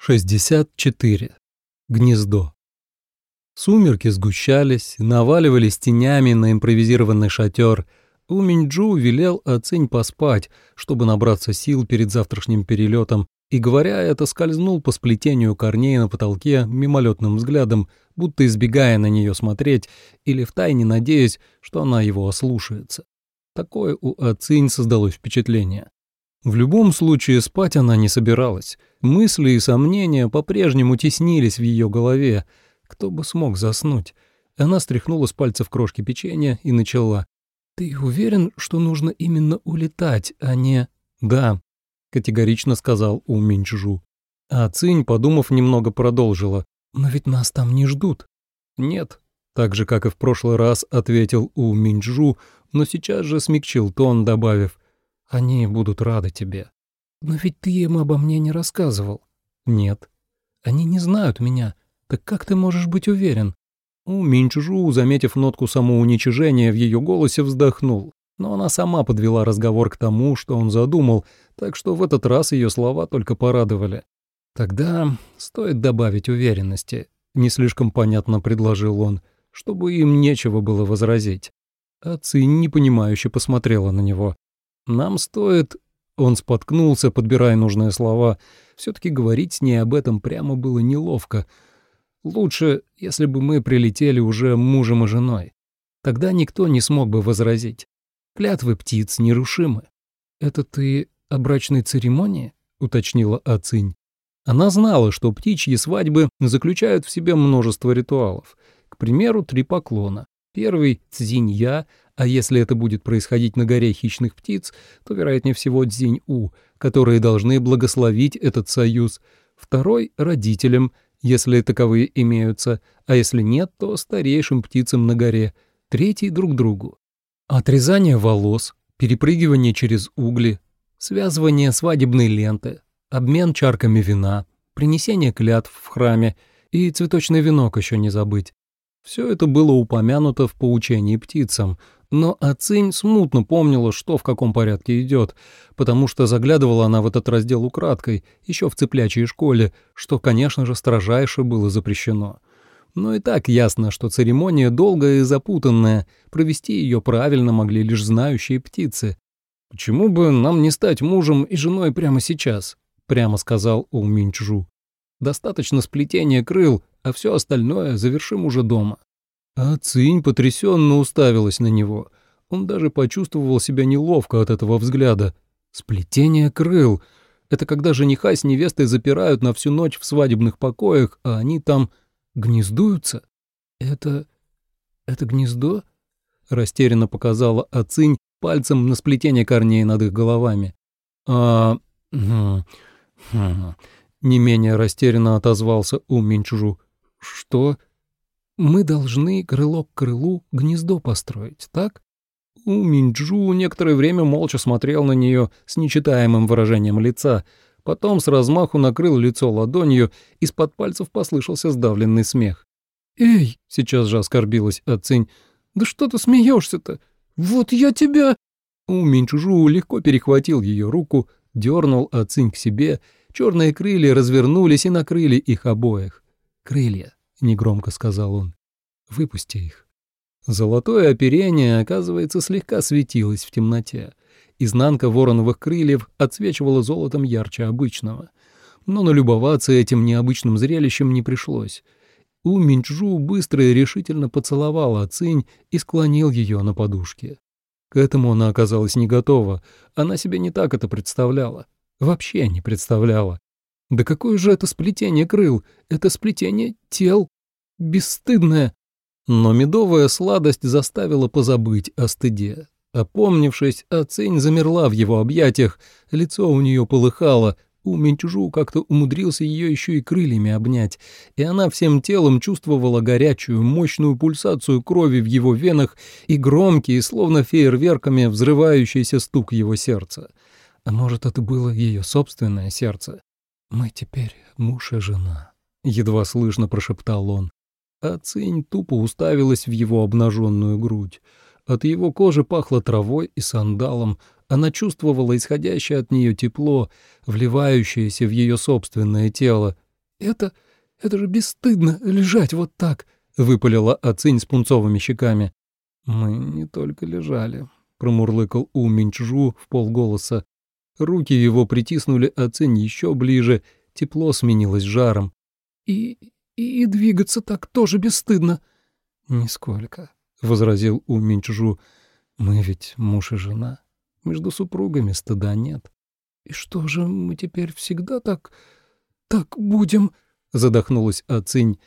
64. Гнездо. Сумерки сгущались, наваливались тенями на импровизированный шатер. У Минджу велел Ацинь поспать, чтобы набраться сил перед завтрашним перелетом, и, говоря это, скользнул по сплетению корней на потолке мимолетным взглядом, будто избегая на нее смотреть или втайне надеясь, что она его ослушается. Такое у Ацинь создалось впечатление. В любом случае спать она не собиралась. Мысли и сомнения по-прежнему теснились в ее голове. Кто бы смог заснуть? Она стряхнула с пальцев крошки печенья и начала. «Ты уверен, что нужно именно улетать, а не...» «Да», — категорично сказал У Минчжу. А Цинь, подумав, немного продолжила. «Но ведь нас там не ждут». «Нет», — так же, как и в прошлый раз, ответил У Минчжу, но сейчас же смягчил тон, добавив. «Они будут рады тебе». «Но ведь ты им обо мне не рассказывал». «Нет». «Они не знают меня. Так как ты можешь быть уверен?» У Минчжу, заметив нотку самоуничижения в ее голосе, вздохнул. Но она сама подвела разговор к тому, что он задумал, так что в этот раз ее слова только порадовали. «Тогда стоит добавить уверенности», — не слишком понятно предложил он, чтобы им нечего было возразить. А Цинь непонимающе посмотрела на него. «Нам стоит он споткнулся, подбирая нужные слова. Все-таки говорить с ней об этом прямо было неловко. Лучше, если бы мы прилетели уже мужем и женой. Тогда никто не смог бы возразить. Клятвы птиц нерушимы. «Это ты о брачной церемонии?» — уточнила Ацинь. Она знала, что птичьи свадьбы заключают в себе множество ритуалов. К примеру, три поклона. Первый — цзинья, а если это будет происходить на горе хищных птиц, то, вероятнее всего, Дзинь-У, которые должны благословить этот союз. Второй — родителям, если таковые имеются, а если нет, то старейшим птицам на горе. Третий — друг другу. Отрезание волос, перепрыгивание через угли, связывание свадебной ленты, обмен чарками вина, принесение клятв в храме и цветочный венок еще не забыть. Все это было упомянуто в поучении птицам — но Ацинь смутно помнила, что в каком порядке идет, потому что заглядывала она в этот раздел украдкой, еще в цыплячьей школе, что, конечно же, строжайше было запрещено. Но и так ясно, что церемония долгая и запутанная, провести ее правильно могли лишь знающие птицы. «Почему бы нам не стать мужем и женой прямо сейчас?» — прямо сказал У Минчжу. «Достаточно сплетения крыл, а все остальное завершим уже дома». А Цинь потрясенно уставилась на него. Он даже почувствовал себя неловко от этого взгляда. Сплетение крыл. Это когда жениха с невестой запирают на всю ночь в свадебных покоях, а они там гнездуются. Это... это гнездо? Растерянно показала Ацинь пальцем на сплетение корней над их головами. А... Хм, хм, не менее растерянно отозвался У Минчжу. Что? Мы должны крыло к крылу гнездо построить, так? У Минджу некоторое время молча смотрел на нее с нечитаемым выражением лица, потом с размаху накрыл лицо ладонью, из-под пальцев послышался сдавленный смех. «Эй!» — сейчас же оскорбилась Ацинь. «Да что ты смеешься-то? Вот я тебя...» У Минчужу легко перехватил ее руку, дернул Ацинь к себе, черные крылья развернулись и накрыли их обоих. Крылья. — негромко сказал он. «Выпусти их». Золотое оперение, оказывается, слегка светилось в темноте. Изнанка вороновых крыльев отсвечивала золотом ярче обычного. Но налюбоваться этим необычным зрелищем не пришлось. У Минчжу быстро и решительно поцеловал Ацинь и склонил ее на подушке. К этому она оказалась не готова. Она себе не так это представляла. Вообще не представляла. Да какое же это сплетение крыл? Это сплетение тел. Бесстыдное. Но медовая сладость заставила позабыть о стыде. Опомнившись, Ацень замерла в его объятиях, лицо у нее полыхало, у Минчужу как-то умудрился ее еще и крыльями обнять, и она всем телом чувствовала горячую, мощную пульсацию крови в его венах и громкий, словно фейерверками, взрывающийся стук его сердца. А может, это было ее собственное сердце? «Мы теперь муж и жена», — едва слышно прошептал он. А Цинь тупо уставилась в его обнаженную грудь. От его кожи пахло травой и сандалом, она чувствовала исходящее от нее тепло, вливающееся в ее собственное тело, это... это же бесстыдно лежать вот так», — выпалила Ацинь с пунцовыми щеками. «Мы не только лежали», — промурлыкал У Минчжу в полголоса. Руки его притиснули Ацинь еще ближе, тепло сменилось жаром. «И... и двигаться так тоже бесстыдно». «Нисколько», — возразил У Минчжу. «Мы ведь муж и жена. Между супругами стыда нет». «И что же, мы теперь всегда так... так будем?» — задохнулась Ацинь.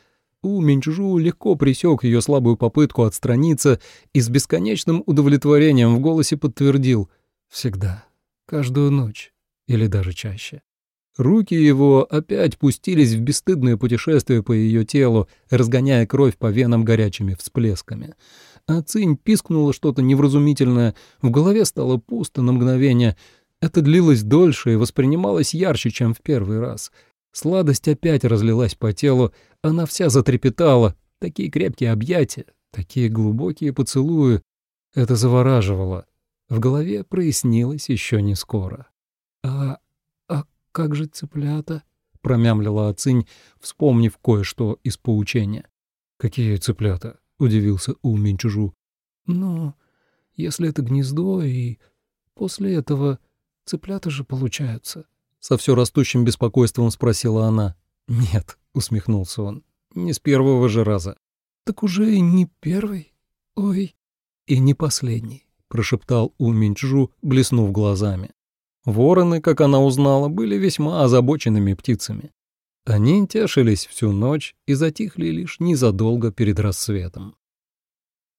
У Минчжу легко пресек ее слабую попытку отстраниться и с бесконечным удовлетворением в голосе подтвердил «Всегда, каждую ночь или даже чаще». Руки его опять пустились в бесстыдное путешествие по ее телу, разгоняя кровь по венам горячими всплесками. А Цинь пискнула что-то невразумительное, в голове стало пусто на мгновение. Это длилось дольше и воспринималось ярче, чем в первый раз. Сладость опять разлилась по телу, она вся затрепетала. Такие крепкие объятия, такие глубокие поцелуи. Это завораживало. В голове прояснилось еще не скоро. «А как же цыплята?» — промямлила Ацинь, вспомнив кое-что из поучения. «Какие цыплята?» — удивился У Минчужу. «Ну, если это гнездо, и после этого цыплята же получаются». Со все растущим беспокойством спросила она. «Нет», — усмехнулся он, — «не с первого же раза». «Так уже не первый? Ой, и не последний», — прошептал У Минчжу, блеснув глазами. Вороны, как она узнала, были весьма озабоченными птицами. Они тешились всю ночь и затихли лишь незадолго перед рассветом.